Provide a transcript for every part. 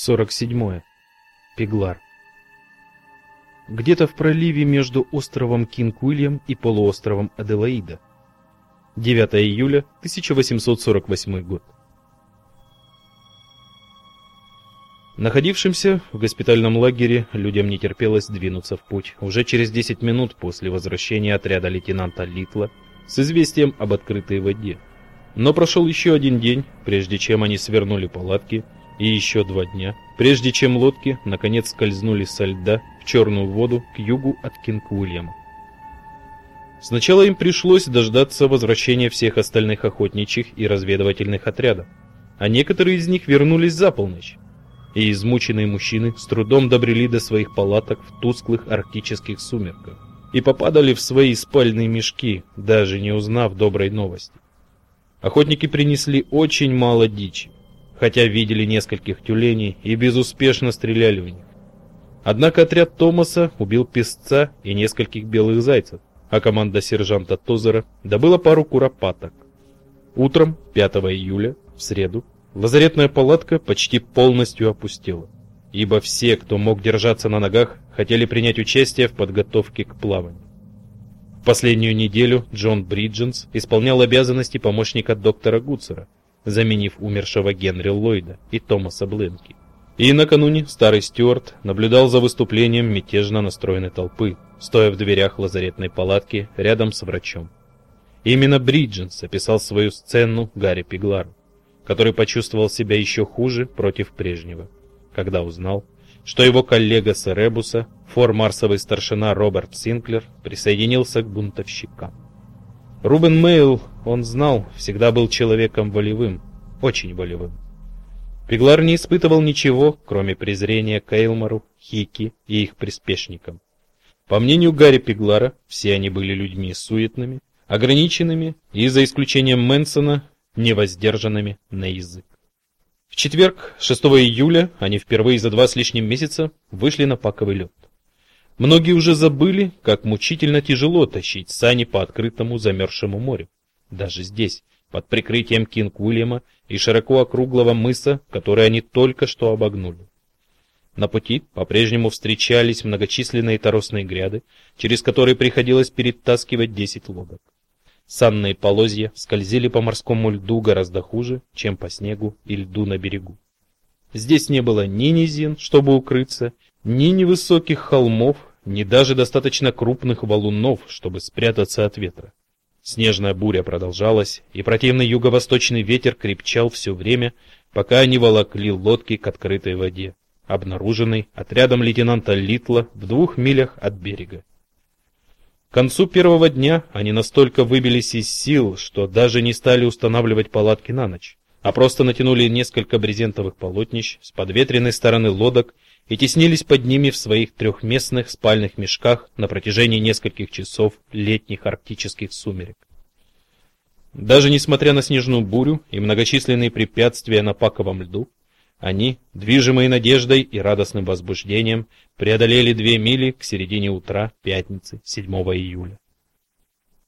47. Пеглар. Где-то в проливе между островом Кинг-Уильям и полуостровом Аделаида. 9 июля 1848 год. Находившимся в госпитальном лагере людям не терпелось двинуться в путь. Уже через 10 минут после возвращения отряда лейтенанта Литла с известием об открытой воде. Но прошел еще один день, прежде чем они свернули палатки и еще два дня, прежде чем лодки наконец скользнули со льда в черную воду к югу от Кинг-Уильяма. Сначала им пришлось дождаться возвращения всех остальных охотничьих и разведывательных отрядов, а некоторые из них вернулись за полночь и измученные мужчины с трудом добрели до своих палаток в тусклых арктических сумерках и попадали в свои спальные мешки, даже не узнав доброй новости. Охотники принесли очень мало дичи, хотя видели нескольких тюленей и безуспешно стреляли в них. Однако отряд Томаса убил песца и нескольких белых зайцев, а команда сержанта Тозера добыла пару куропаток. Утром 5 июля, в среду, Лазаретная палатка почти полностью опустела, ибо все, кто мог держаться на ногах, хотели принять участие в подготовке к плаванию. В последнюю неделю Джон Бридженс исполнял обязанности помощника доктора Гуцера, заменив умершего Генри Ллойда и Томаса Бленки. И накануне старый Стюарт наблюдал за выступлением мятежно настроенной толпы, стоя в дверях лазаретной палатки рядом с врачом. Именно Бридженс описал свою сцену Гарри Пиглару который почувствовал себя еще хуже против прежнего, когда узнал, что его коллега с Эребуса, фор-марсовый старшина Роберт Синклер, присоединился к бунтовщикам. Рубен Мейл, он знал, всегда был человеком волевым, очень волевым. Пеглар не испытывал ничего, кроме презрения к Эйлмару, Хики и их приспешникам. По мнению Гарри Пеглара, все они были людьми суетными, ограниченными и, за исключением Мэнсона, невоздержанными на язык. В четверг, 6 июля, они впервые за два с лишним месяца вышли на паковый лед. Многие уже забыли, как мучительно тяжело тащить сани по открытому замерзшему морю. Даже здесь, под прикрытием Кинг-Уильяма и широко округлого мыса, который они только что обогнули. На пути по-прежнему встречались многочисленные торосные гряды, через которые приходилось перетаскивать 10 лодок. Санные полозья скользили по морскому льду гораздо хуже, чем по снегу и льду на берегу. Здесь не было ни низин, чтобы укрыться, ни невысоких холмов, ни даже достаточно крупных валунов, чтобы спрятаться от ветра. Снежная буря продолжалась, и противный юго-восточный ветер крепчал все время, пока они волокли лодки к открытой воде, обнаруженной отрядом лейтенанта Литла в двух милях от берега. К концу первого дня они настолько выбились из сил, что даже не стали устанавливать палатки на ночь, а просто натянули несколько брезентовых полотнищ с подветренной стороны лодок и теснились под ними в своих трехместных спальных мешках на протяжении нескольких часов летних арктических сумерек. Даже несмотря на снежную бурю и многочисленные препятствия на паковом льду, они, движимые надеждой и радостным возбуждением, преодолели две мили к середине утра пятницы, 7 июля.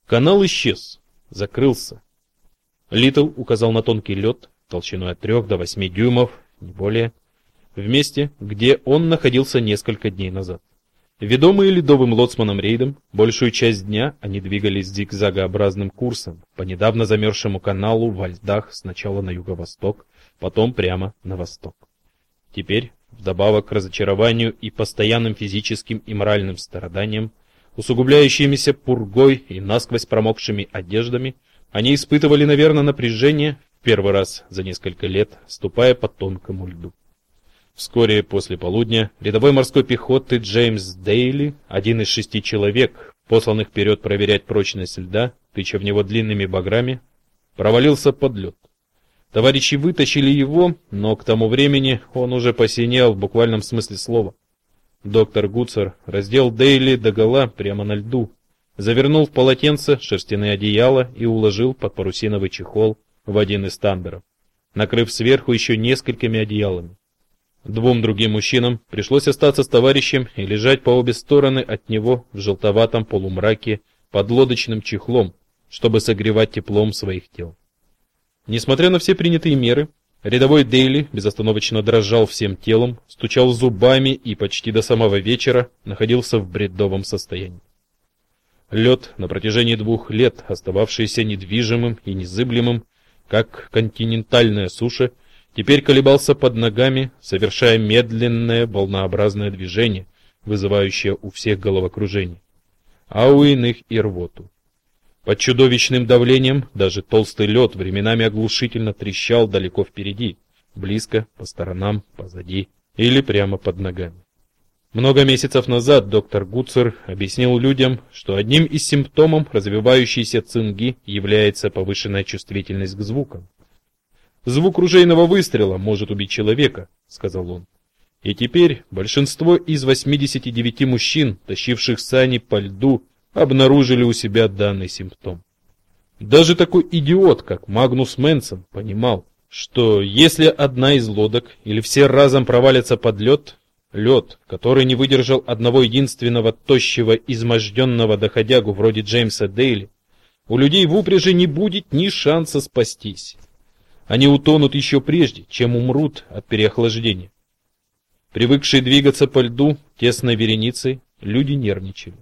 Канал исчез, закрылся. Литл указал на тонкий лед толщиной от 3 до 8 дюймов, не более, в месте, где он находился несколько дней назад. Ведомые ледовым лоцманом рейдом, большую часть дня они двигались зигзагообразным курсом по недавно замерзшему каналу во льдах сначала на юго-восток, потом прямо на восток. Теперь, вдобавок к разочарованию и постоянным физическим и моральным страданиям, усугубляющимися пургой и насквозь промокшими одеждами, они испытывали, наверное, напряжение в первый раз за несколько лет, ступая по тонкому льду. Вскоре после полудня рядовой морской пехоты Джеймс Дейли, один из шести человек, посланных вперед проверять прочность льда, тыча в него длинными баграми, провалился под лед. Товарищи вытащили его, но к тому времени он уже посинел в буквальном смысле слова. Доктор Гуцер раздел Дейли догола прямо на льду, завернул в полотенце шерстяное одеяло и уложил под парусиновый чехол в один из тамберов, накрыв сверху еще несколькими одеялами. Двум другим мужчинам пришлось остаться с товарищем и лежать по обе стороны от него в желтоватом полумраке под лодочным чехлом, чтобы согревать теплом своих тел. Несмотря на все принятые меры, Рядовой Дейли безостановочно дрожал всем телом, стучал зубами и почти до самого вечера находился в бредовом состоянии. Лед, на протяжении двух лет остававшийся недвижимым и незыблемым, как континентальная суша, теперь колебался под ногами, совершая медленное волнообразное движение, вызывающее у всех головокружение, а у иных и рвоту. Под чудовищным давлением даже толстый лед временами оглушительно трещал далеко впереди, близко, по сторонам, позади или прямо под ногами. Много месяцев назад доктор Гуцер объяснил людям, что одним из симптомов развивающейся цинги является повышенная чувствительность к звукам. Звук ружейного выстрела может убить человека, сказал он. И теперь большинство из 89 мужчин, тащивших сани по льду, обнаружили у себя данный симптом. Даже такой идиот, как Магнус Менсен, понимал, что если одна из лодок или все разом провалятся под лед, лед, который не выдержал одного единственного тощего, изможденного доходягу вроде Джеймса Дейли, у людей в упряжи не будет ни шанса спастись. Они утонут еще прежде, чем умрут от переохлаждения. Привыкшие двигаться по льду тесной вереницей, люди нервничали.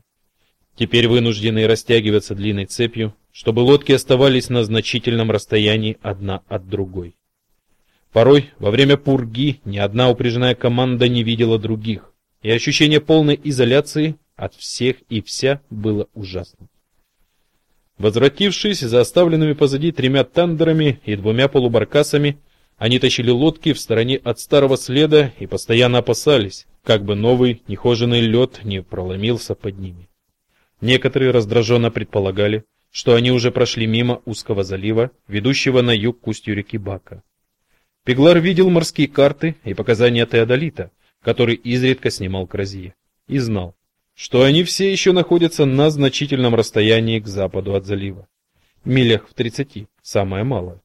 Теперь вынуждены растягиваться длинной цепью, чтобы лодки оставались на значительном расстоянии одна от другой. Порой во время пурги ни одна упряжная команда не видела других, и ощущение полной изоляции от всех и вся было ужасным. Возвратившись за оставленными позади тремя тандерами и двумя полубаркасами, они тащили лодки в стороне от старого следа и постоянно опасались, как бы новый нехоженный лед не проломился под ними. Некоторые раздраженно предполагали, что они уже прошли мимо узкого залива, ведущего на юг к устью реки Бака. Пеглар видел морские карты и показания Теодолита, который изредка снимал Кразье, и знал, что они все еще находятся на значительном расстоянии к западу от залива, милях в 30, самое малое.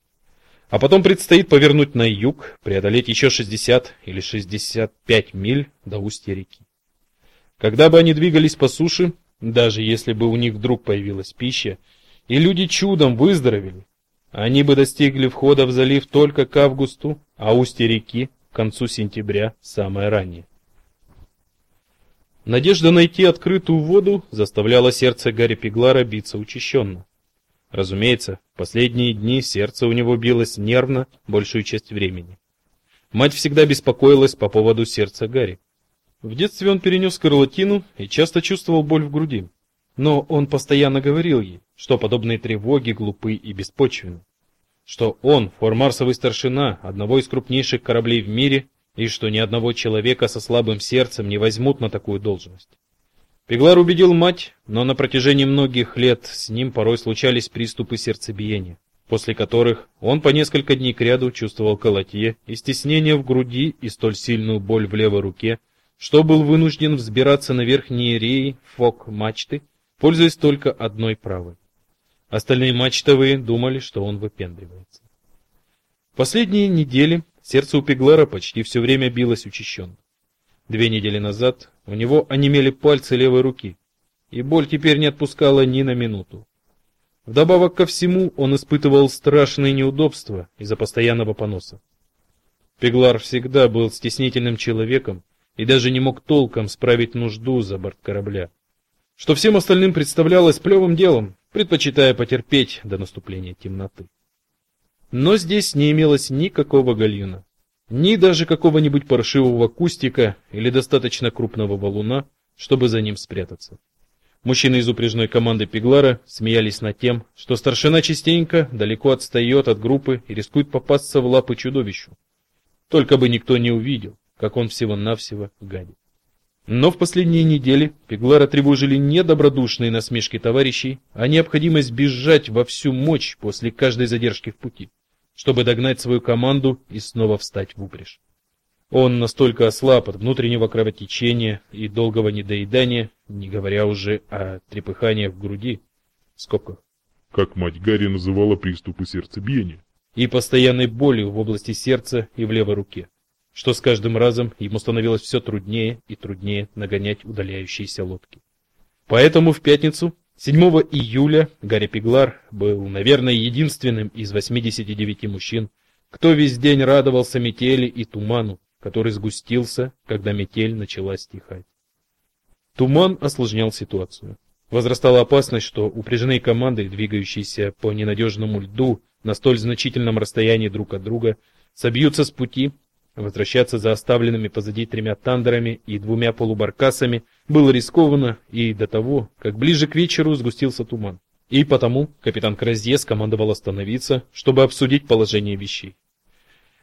А потом предстоит повернуть на юг, преодолеть еще 60 или 65 миль до устья реки. Когда бы они двигались по суше, даже если бы у них вдруг появилась пища, и люди чудом выздоровели, они бы достигли входа в залив только к августу, а устье реки к концу сентября самое раннее. Надежда найти открытую воду заставляла сердце Гарри Пеглара биться учащенно. Разумеется, в последние дни сердце у него билось нервно большую часть времени. Мать всегда беспокоилась по поводу сердца Гарри. В детстве он перенес скарлатину и часто чувствовал боль в груди. Но он постоянно говорил ей, что подобные тревоги глупы и беспочвенны. Что он формарсовый старшина одного из крупнейших кораблей в мире и что ни одного человека со слабым сердцем не возьмут на такую должность. Пеглар убедил мать, но на протяжении многих лет с ним порой случались приступы сердцебиения, после которых он по несколько дней кряду чувствовал колотье и стеснение в груди и столь сильную боль в левой руке, что был вынужден взбираться на верхние реи фок-мачты, пользуясь только одной правой. Остальные мачтовые думали, что он выпендривается. Последние недели сердце у Пеглера почти все время билось учащенно. Две недели назад у него онемели пальцы левой руки, и боль теперь не отпускала ни на минуту. Вдобавок ко всему, он испытывал страшные неудобства из-за постоянного поноса. Пеглар всегда был стеснительным человеком и даже не мог толком справить нужду за борт корабля, что всем остальным представлялось плевым делом, предпочитая потерпеть до наступления темноты. Но здесь не имелось никакого гальюна, ни даже какого-нибудь паршивого кустика или достаточно крупного валуна, чтобы за ним спрятаться. Мужчины из упряжной команды Пеглара смеялись над тем, что старшина частенько далеко отстает от группы и рискует попасться в лапы чудовищу. Только бы никто не увидел, как он всего-навсего гадит. Но в последние недели Пеглара тревожили не добродушные насмешки товарищей, а необходимость бежать во всю мощь после каждой задержки в пути, чтобы догнать свою команду и снова встать в упряжь. Он настолько ослаб от внутреннего кровотечения и долгого недоедания, не говоря уже о трепыхании в груди, в скобках, как мать Гарри называла приступы сердцебиения, и постоянной болью в области сердца и в левой руке что с каждым разом ему становилось все труднее и труднее нагонять удаляющиеся лодки. Поэтому в пятницу, 7 июля, Гарри Пеглар был, наверное, единственным из 89 мужчин, кто весь день радовался метели и туману, который сгустился, когда метель начала стихать. Туман осложнял ситуацию. Возрастала опасность, что упряженные команды, двигающиеся по ненадежному льду на столь значительном расстоянии друг от друга, собьются с пути. Возвращаться за оставленными позади тремя тандерами и двумя полубаркасами было рискованно и до того, как ближе к вечеру сгустился туман. И потому капитан Кразье скомандовал остановиться, чтобы обсудить положение вещей.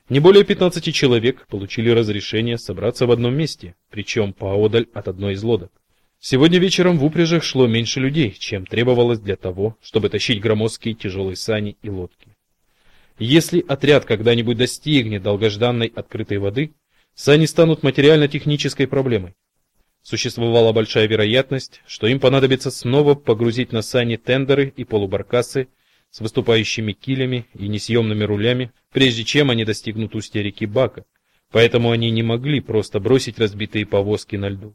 Не более 15 человек получили разрешение собраться в одном месте, причем поодаль от одной из лодок. Сегодня вечером в упряжах шло меньше людей, чем требовалось для того, чтобы тащить громоздкие тяжелые сани и лодки. Если отряд когда-нибудь достигнет долгожданной открытой воды, сани станут материально-технической проблемой. Существовала большая вероятность, что им понадобится снова погрузить на сани тендеры и полубаркасы с выступающими килями и несъемными рулями, прежде чем они достигнут устья реки Бака, поэтому они не могли просто бросить разбитые повозки на льду.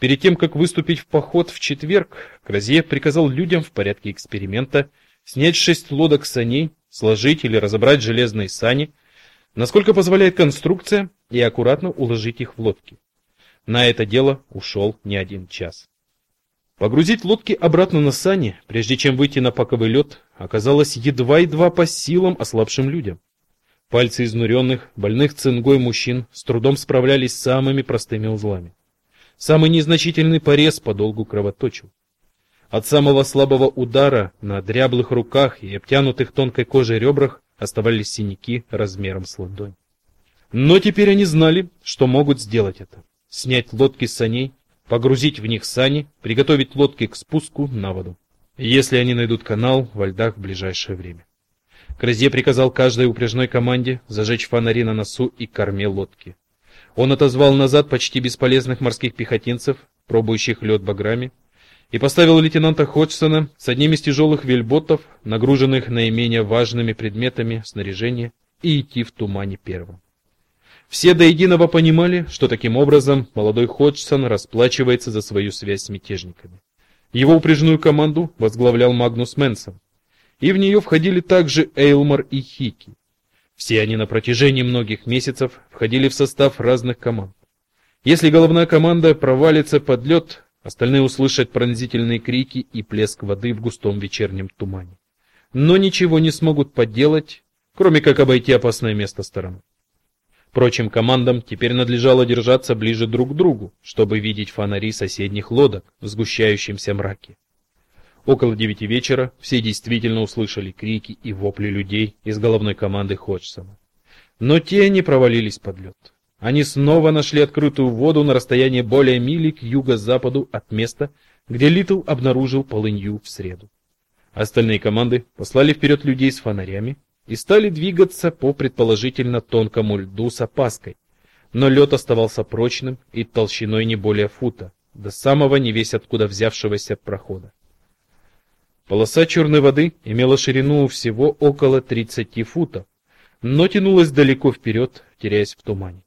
Перед тем, как выступить в поход в четверг, Кразье приказал людям в порядке эксперимента снять шесть лодок саней, сложить или разобрать железные сани, насколько позволяет конструкция, и аккуратно уложить их в лодки. На это дело ушел не один час. Погрузить лодки обратно на сани, прежде чем выйти на паковый лед, оказалось едва-едва по силам ослабшим людям. Пальцы изнуренных, больных цингой мужчин с трудом справлялись с самыми простыми узлами. Самый незначительный порез подолгу кровоточил. От самого слабого удара на дряблых руках и обтянутых тонкой кожей ребрах оставались синяки размером с ладонь. Но теперь они знали, что могут сделать это. Снять лодки с саней, погрузить в них сани, приготовить лодки к спуску на воду. Если они найдут канал во льдах в ближайшее время. Кразье приказал каждой упряжной команде зажечь фонари на носу и корме лодки. Он отозвал назад почти бесполезных морских пехотинцев, пробующих лед баграми, и поставил лейтенанта Ходжсона с одним из тяжелых вельботов, нагруженных наименее важными предметами снаряжения, и идти в тумане первым. Все до единого понимали, что таким образом молодой Ходжсон расплачивается за свою связь с мятежниками. Его упряжную команду возглавлял Магнус Менсон, и в нее входили также Эйлмар и Хики. Все они на протяжении многих месяцев входили в состав разных команд. Если головная команда провалится под лед, остальные услышат пронзительные крики и плеск воды в густом вечернем тумане. Но ничего не смогут поделать, кроме как обойти опасное место стороной. Прочим командам теперь надлежало держаться ближе друг к другу, чтобы видеть фонари соседних лодок в сгущающемся мраке. Около девяти вечера все действительно услышали крики и вопли людей из головной команды Ходжсона. Но те не провалились под лед. Они снова нашли открытую воду на расстоянии более мили к юго-западу от места, где Литл обнаружил полынью в среду. Остальные команды послали вперед людей с фонарями и стали двигаться по предположительно тонкому льду с опаской. Но лед оставался прочным и толщиной не более фута, до самого невесть откуда взявшегося прохода. Полоса черной воды имела ширину всего около 30 футов, но тянулась далеко вперед, теряясь в тумане.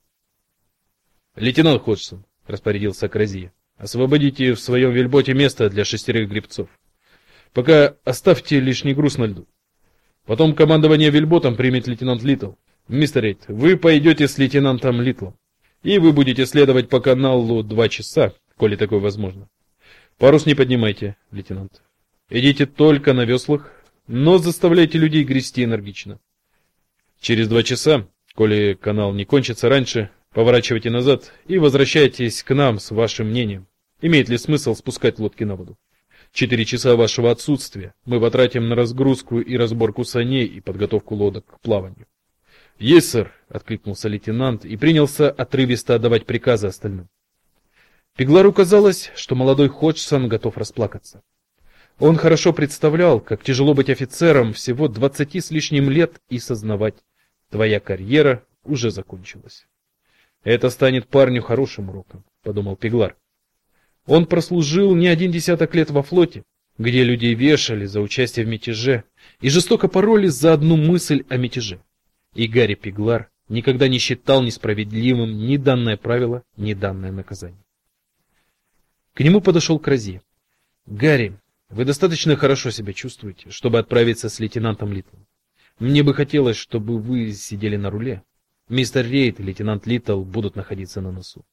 "Лейтенант Ходжсон", распорядился Кразия. "Освободите в своем вельботе место для шестерых гребцов. Пока оставьте лишний груз на льду. Потом командование вельботом примет лейтенант Литл. Мистер Рейд, вы пойдете с лейтенантом Литлом, и вы будете следовать по каналу два часа, коли такое возможно. Парус не поднимайте, лейтенант. Идите только на веслах, но заставляйте людей грести энергично. Через два часа, коли канал не кончится раньше, поворачивайте назад и возвращайтесь к нам с вашим мнением. Имеет ли смысл спускать лодки на воду? Четыре часа вашего отсутствия мы потратим на разгрузку и разборку саней и подготовку лодок к плаванию. "Есть, сэр", откликнулся лейтенант и принялся отрывисто отдавать приказы остальным. Пеглару казалось, что молодой Ходжсон готов расплакаться. Он хорошо представлял, как тяжело быть офицером всего двадцати с лишним лет и сознавать, твоя карьера уже закончилась. Это станет парню хорошим уроком, подумал Пеглар. Он прослужил не один десяток лет во флоте, где людей вешали за участие в мятеже и жестоко пороли за одну мысль о мятеже. И Гарри Пеглар никогда не считал несправедливым ни данное правило, ни данное наказание. К нему подошел Крази. "Гарри, вы достаточно хорошо себя чувствуете, чтобы отправиться с лейтенантом Литлом. Мне бы хотелось, чтобы вы сидели на руле. Мистер Рейд и лейтенант Литтл будут находиться на носу.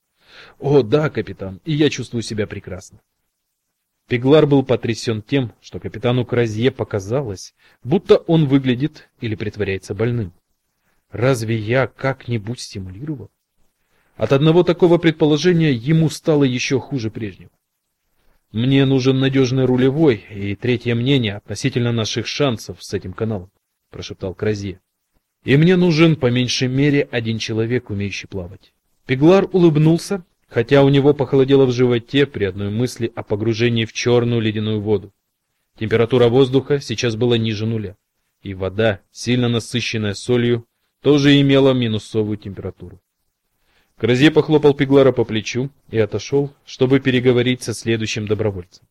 О, да, капитан, и я чувствую себя прекрасно. Пеглар был потрясен тем, что капитану Кразье показалось, будто он выглядит или притворяется больным. Разве я как-нибудь стимулировал? От одного такого предположения ему стало еще хуже прежнего. Мне нужен надежный рулевой и третье мнение относительно наших шансов с этим каналом, прошептал Кразье. И мне нужен по меньшей мере один человек, умеющий плавать. Пеглар улыбнулся, хотя у него похолодело в животе при одной мысли о погружении в черную ледяную воду. Температура воздуха сейчас была ниже нуля, и вода, сильно насыщенная солью, тоже имела минусовую температуру. Кразье похлопал Пеглара по плечу и отошел, чтобы переговорить со следующим добровольцем.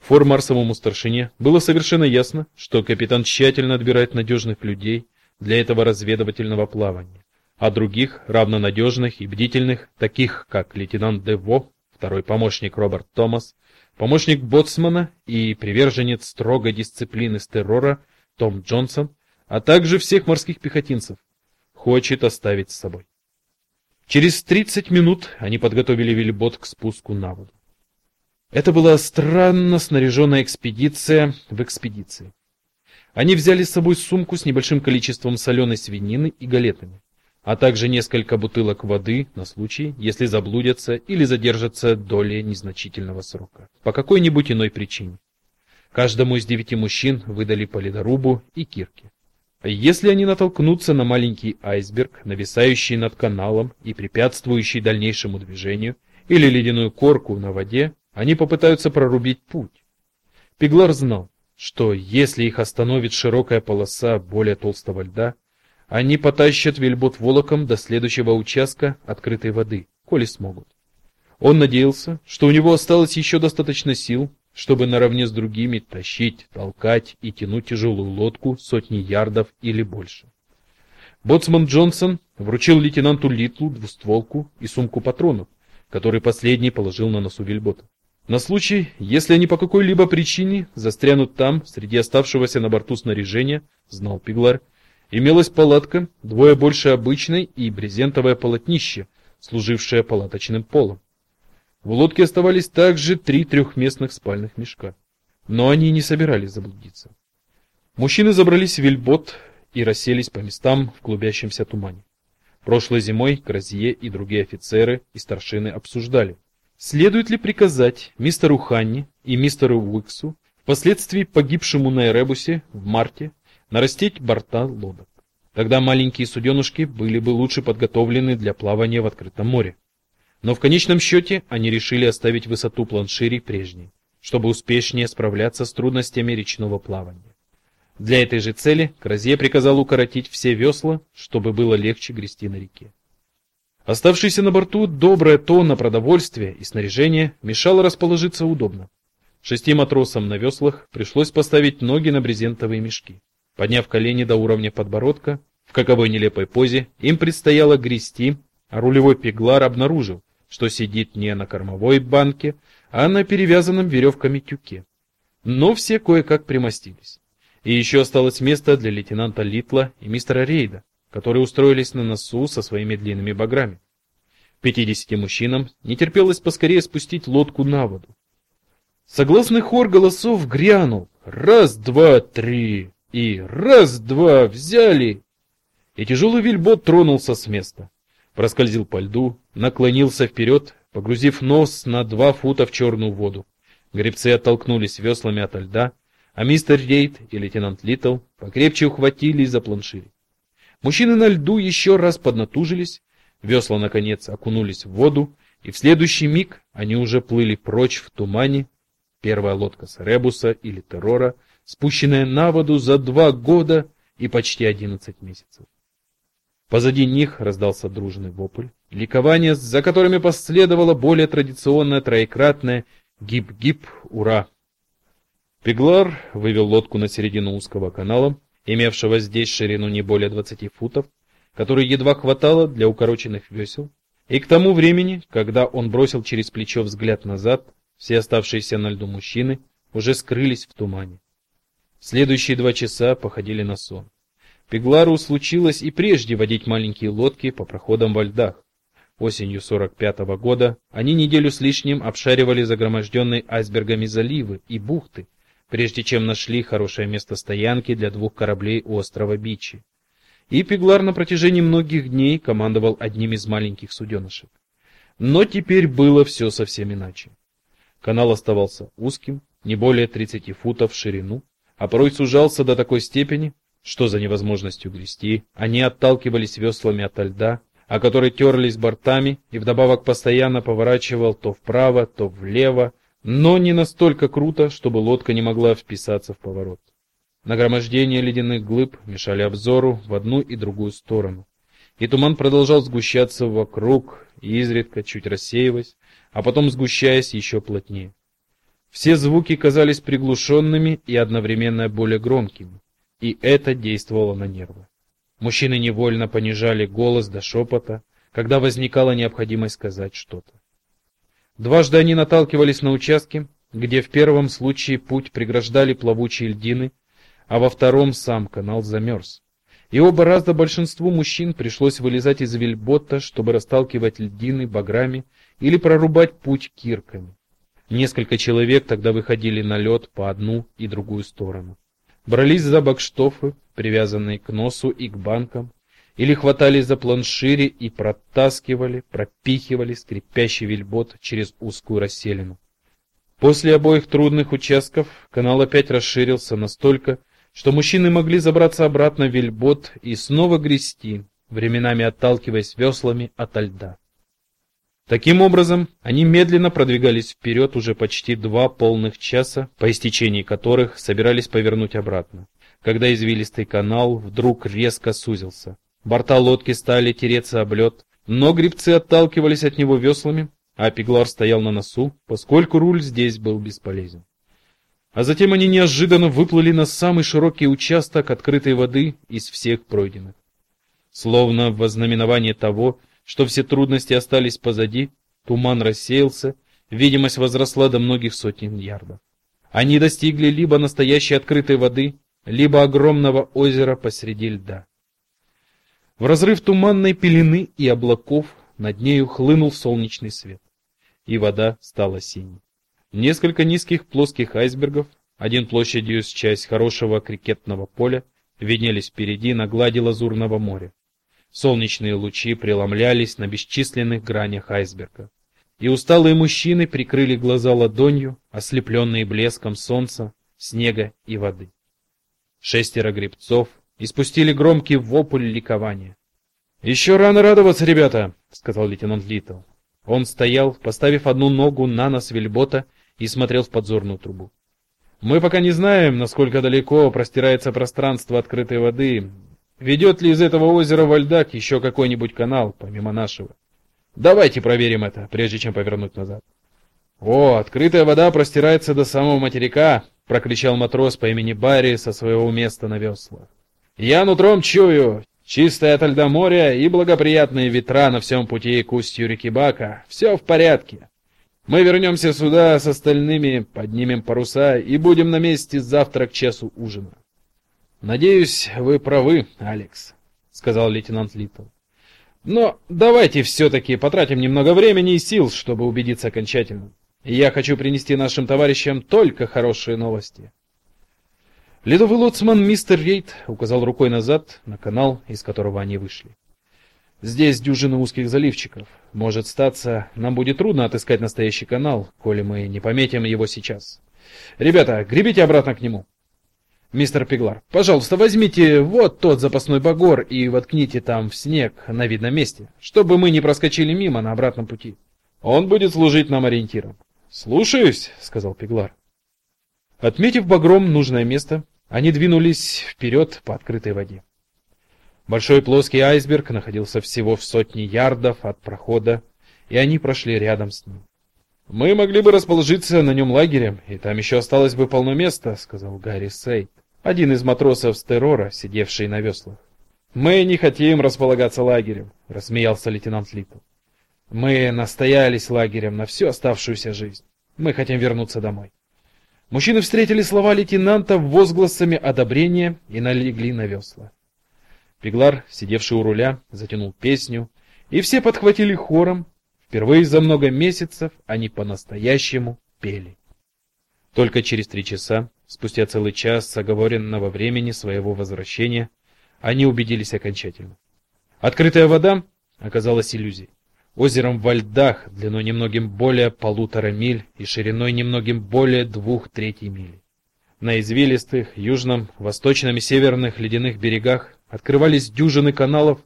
Фор-Марсовому старшине было совершенно ясно, что капитан тщательно отбирает надежных людей для этого разведывательного плавания, а других, равнонадежных и бдительных, таких как лейтенант Дево, второй помощник Роберт Томас, помощник боцмана и приверженец строгой дисциплины с террора Том Джонсон, а также всех морских пехотинцев, хочет оставить с собой. Через 30 минут они подготовили вельбот к спуску на воду. Это была странно снаряженная экспедиция в экспедиции. Они взяли с собой сумку с небольшим количеством соленой свинины и галетами, а также несколько бутылок воды на случай, если заблудятся или задержатся доли незначительного срока по какой-нибудь иной причине. Каждому из девяти мужчин выдали по ледорубу и кирки. Если они натолкнутся на маленький айсберг, нависающий над каналом и препятствующий дальнейшему движению, или ледяную корку на воде, они попытаются прорубить путь. Пеглар знал, что если их остановит широкая полоса более толстого льда, они потащат вельбот волоком до следующего участка открытой воды, коли смогут. Он надеялся, что у него осталось еще достаточно сил, чтобы наравне с другими тащить, толкать и тянуть тяжелую лодку сотни ярдов или больше. Боцман Джонсон вручил лейтенанту Литлу двустволку и сумку патронов, который последний положил на носу вельбота. На случай, если они по какой-либо причине застрянут там, среди оставшегося на борту снаряжения, знал Пиглар, имелась палатка, двое больше обычной и брезентовое полотнище, служившее палаточным полом. В лодке оставались также три трехместных спальных мешка. Но они не собирались заблудиться. Мужчины забрались в вельбот и расселись по местам в клубящемся тумане. Прошлой зимой Кразье и другие офицеры и старшины обсуждали, следует ли приказать мистеру Ханни и мистеру Уиксу, впоследствии погибшему на Эребусе в марте, нарастить борта лодок. Тогда маленькие суденышки были бы лучше подготовлены для плавания в открытом море. Но в конечном счете они решили оставить высоту планширей прежней, чтобы успешнее справляться с трудностями речного плавания. Для этой же цели Кразье приказал укоротить все весла, чтобы было легче грести на реке. Оставшийся на борту добрая тонна продовольствия и снаряжения мешала расположиться удобно. Шести матросам на веслах пришлось поставить ноги на брезентовые мешки. Подняв колени до уровня подбородка, в каковой нелепой позе им предстояло грести, а рулевой пеглар обнаружил, что сидит не на кормовой банке, а на перевязанном веревками тюке. Но все кое-как примостились. И еще осталось место для лейтенанта Литла и мистера Рейда, которые устроились на носу со своими длинными баграми. Пятидесяти мужчинам не терпелось поскорее спустить лодку на воду. Согласный хор голосов грянул: раз, два, три и раз, два, взяли. И тяжелый вельбот тронулся с места проскользил по льду, наклонился вперед, погрузив нос на два фута в черную воду. Гребцы оттолкнулись веслами от льда, а мистер Рейд и лейтенант Литл покрепче ухватились за планшири. Мужчины на льду еще раз поднатужились, весла наконец окунулись в воду, и в следующий миг они уже плыли прочь в тумане. Первая лодка с Ребуса или Террора, спущенная на воду за два года и почти одиннадцать месяцев. Позади них раздался дружный вопль, ликование, за которыми последовало более традиционное троекратное гип-гип, ура. Пеглар вывел лодку на середину узкого канала, имевшего здесь ширину не более 20 футов, которой едва хватало для укороченных весел. И к тому времени, когда он бросил через плечо взгляд назад, все оставшиеся на льду мужчины уже скрылись в тумане. Следующие два часа походили на сон. Пеглару случилось и прежде водить маленькие лодки по проходам во льдах. Осенью 45 -го года они неделю с лишним обшаривали загроможденные айсбергами заливы и бухты, прежде чем нашли хорошее место стоянки для двух кораблей у острова Бичи. И Пеглар на протяжении многих дней командовал одним из маленьких суденышек. Но теперь было все совсем иначе. Канал оставался узким, не более 30 футов в ширину, а порой сужался до такой степени, что за невозможностью грести они отталкивались веслами от льда а который терлись бортами и вдобавок постоянно поворачивал то вправо, то влево, но не настолько круто, чтобы лодка не могла вписаться в поворот. Нагромождение ледяных глыб мешали обзору в одну и другую сторону. И туман продолжал сгущаться вокруг, изредка чуть рассеиваясь, а потом сгущаясь еще плотнее. Все звуки казались приглушенными и одновременно более громкими, и это действовало на нервы. Мужчины невольно понижали голос до шепота, когда возникала необходимость сказать что-то. Дважды они наталкивались на участки, где в первом случае путь преграждали плавучие льдины, а во втором сам канал замерз. И оба раза большинству мужчин пришлось вылезать из вельбота, чтобы расталкивать льдины баграми или прорубать путь кирками. Несколько человек тогда выходили на лед по одну и другую сторону брались за бакштофы, привязанные к носу и к банкам, или хватались за планшири и протаскивали, пропихивали скрипящий вельбот через узкую расселину. После обоих трудных участков канал опять расширился настолько, что мужчины могли забраться обратно в вельбот и снова грести, временами отталкиваясь веслами от льда. Таким образом, они медленно продвигались вперед уже почти два полных часа, по истечении которых собирались повернуть обратно, когда извилистый канал вдруг резко сузился. Борта лодки стали тереться об лед, но гребцы отталкивались от него веслами, а Пеглар стоял на носу, поскольку руль здесь был бесполезен. А затем они неожиданно выплыли на самый широкий участок открытой воды из всех пройденных. Словно в ознаменование того, что все трудности остались позади, туман рассеялся, видимость возросла до многих сотен ярдов. Они достигли либо настоящей открытой воды, либо огромного озера посреди льда. В разрыв туманной пелены и облаков над нею хлынул солнечный свет, и вода стала синей. Несколько низких плоских айсбергов, один площадью с часть хорошего крикетного поля, виднелись впереди на глади лазурного моря. Солнечные лучи преломлялись на бесчисленных гранях айсберга. И усталые мужчины прикрыли глаза ладонью, ослепленные блеском солнца, снега и воды. Шестеро гребцов испустили громкий вопль ликования. «Еще рано радоваться, ребята, сказал лейтенант Литл. Он стоял, поставив одну ногу на нос вельбота и смотрел в подзорную трубу. Мы пока не знаем, насколько далеко простирается пространство открытой воды, Ведет ли из этого озера во льдак еще какой-нибудь канал, помимо нашего? Давайте проверим это, прежде чем повернуть назад. О, открытая вода простирается до самого материка, прокричал матрос по имени Барри со своего места на веслах. Я нутром чую, чистое от льда море и благоприятные ветра на всем пути к устью реки Бака. Все в порядке. Мы вернемся сюда с остальными, поднимем паруса и будем на месте завтра к часу ужина. Надеюсь, вы правы, Алекс, сказал лейтенант Литл. Но давайте все таки потратим немного времени и сил, чтобы убедиться окончательно. Я хочу принести нашим товарищам только хорошие новости. Ледовый лоцман мистер Рейд указал рукой назад на канал, из которого они вышли. Здесь дюжина узких заливчиков. Может статься, нам будет трудно отыскать настоящий канал, коли мы не пометим его сейчас. Ребята, гребите обратно к нему. Мистер Пеглар, пожалуйста, возьмите вот тот запасной багор и воткните там в снег на видном месте, чтобы мы не проскочили мимо на обратном пути. Он будет служить нам ориентиром. Слушаюсь, сказал Пеглар. Отметив багром нужное место, они двинулись вперед по открытой воде. Большой плоский айсберг находился всего в сотне ярдов от прохода, и они прошли рядом с ним. Мы могли бы расположиться на нем лагерем, и там еще осталось бы полно места, сказал Гарри Сейд, один из матросов с террора, сидевший на веслах. Мы не хотим располагаться лагерем, рассмеялся лейтенант Литл. Мы настоялись лагерем на всю оставшуюся жизнь. Мы хотим вернуться домой. Мужчины встретили слова лейтенанта возгласами одобрения и налегли на весла. Пеглар, сидевший у руля, затянул песню, и все подхватили хором. Впервые за много месяцев они по-настоящему пели. Только через три часа, спустя целый час оговоренного времени своего возвращения, они убедились окончательно. Открытая вода оказалась иллюзией. Озером во льдах, длиной немногим более полутора миль и шириной немногим более двух третей мили. На извилистых южном, восточном и северных ледяных берегах открывались дюжины каналов,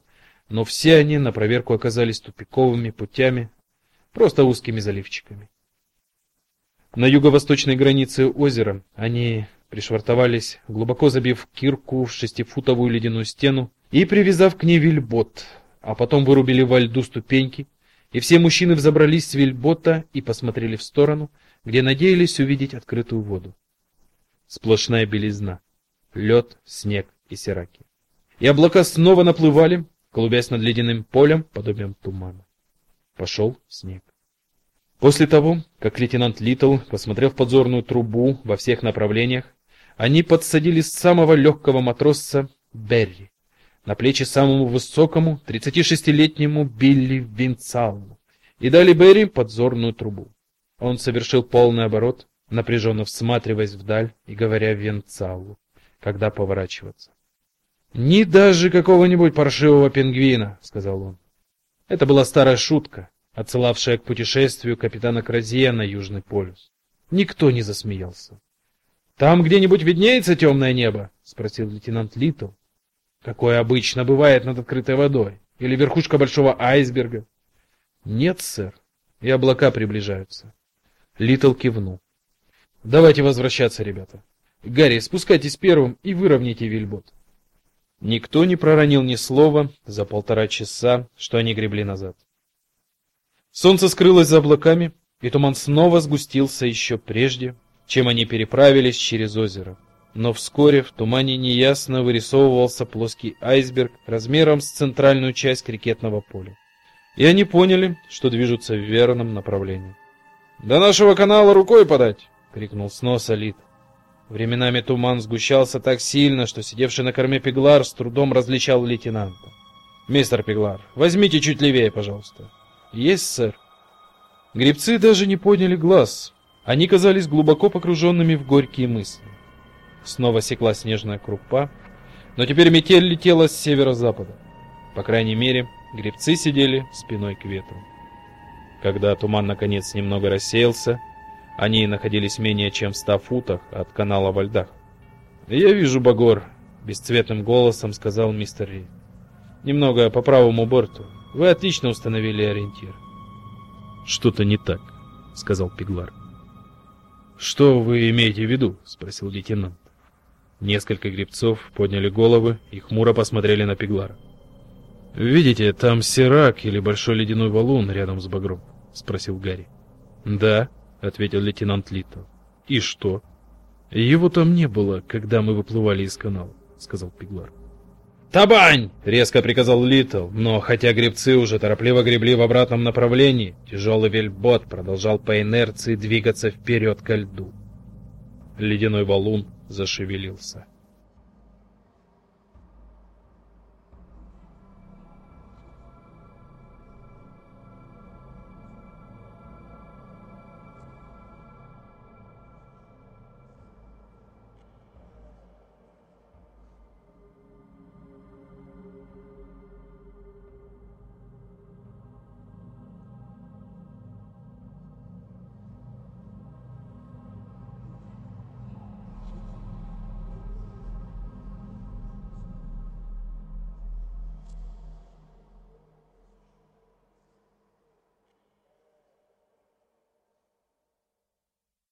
но все они на проверку оказались тупиковыми путями, просто узкими заливчиками. На юго-восточной границе озера они пришвартовались, глубоко забив кирку в шестифутовую ледяную стену и привязав к ней вельбот, а потом вырубили во льду ступеньки, и все мужчины взобрались с вельбота и посмотрели в сторону, где надеялись увидеть открытую воду. Сплошная белизна, лед, снег и сераки. И облака снова наплывали, клубясь над ледяным полем, подобием тумана. Пошел снег. После того, как лейтенант Литл посмотрел в подзорную трубу во всех направлениях, они подсадили самого легкого матроса Берри на плечи самому высокому 36-летнему Билли Винцалу и дали Берри подзорную трубу. Он совершил полный оборот, напряженно всматриваясь вдаль и говоря Винцалу, когда поворачиваться. «Ни даже какого-нибудь паршивого пингвина», — сказал он. Это была старая шутка, отсылавшая к путешествию капитана Кразье на Южный полюс. Никто не засмеялся. «Там где-нибудь виднеется темное небо?» — спросил лейтенант Литл. «Какое обычно бывает над открытой водой? Или верхушка большого айсберга?» «Нет, сэр, и облака приближаются». Литл кивнул. «Давайте возвращаться, ребята. Гарри, спускайтесь первым и выровняйте вильбот». Никто не проронил ни слова за полтора часа, что они гребли назад. Солнце скрылось за облаками, и туман снова сгустился еще прежде, чем они переправились через озеро. Но вскоре в тумане неясно вырисовывался плоский айсберг размером с центральную часть крикетного поля. И они поняли, что движутся в верном направлении. «До нашего канала рукой подать!» — крикнул с носа Лид. Временами туман сгущался так сильно, что сидевший на корме Пеглар с трудом различал лейтенанта. «Мистер Пеглар, возьмите чуть левее, пожалуйста». Есть, сэр. Гребцы даже не подняли глаз. Они казались глубоко погруженными в горькие мысли. Снова секла снежная крупа, но теперь метель летела с северо-запада. По крайней мере, гребцы сидели спиной к ветру. Когда туман наконец немного рассеялся, они находились менее чем в ста футах от канала во льдах. "Я вижу Багор", бесцветным голосом сказал мистер Ри. "Немного по правому борту. Вы отлично установили ориентир. Что-то не так, сказал Пиглар. Что вы имеете в виду? спросил лейтенант. Несколько гребцов подняли головы и хмуро посмотрели на Пиглара. Видите, там серак или большой ледяной валун рядом с багром, спросил Гарри. Да, ответил лейтенант Литто. И что? Его там не было, когда мы выплывали из канала, сказал Пиглар. «Табань!» — резко приказал Литл, но хотя гребцы уже торопливо гребли в обратном направлении, тяжелый вельбот продолжал по инерции двигаться вперед ко льду. Ледяной валун зашевелился.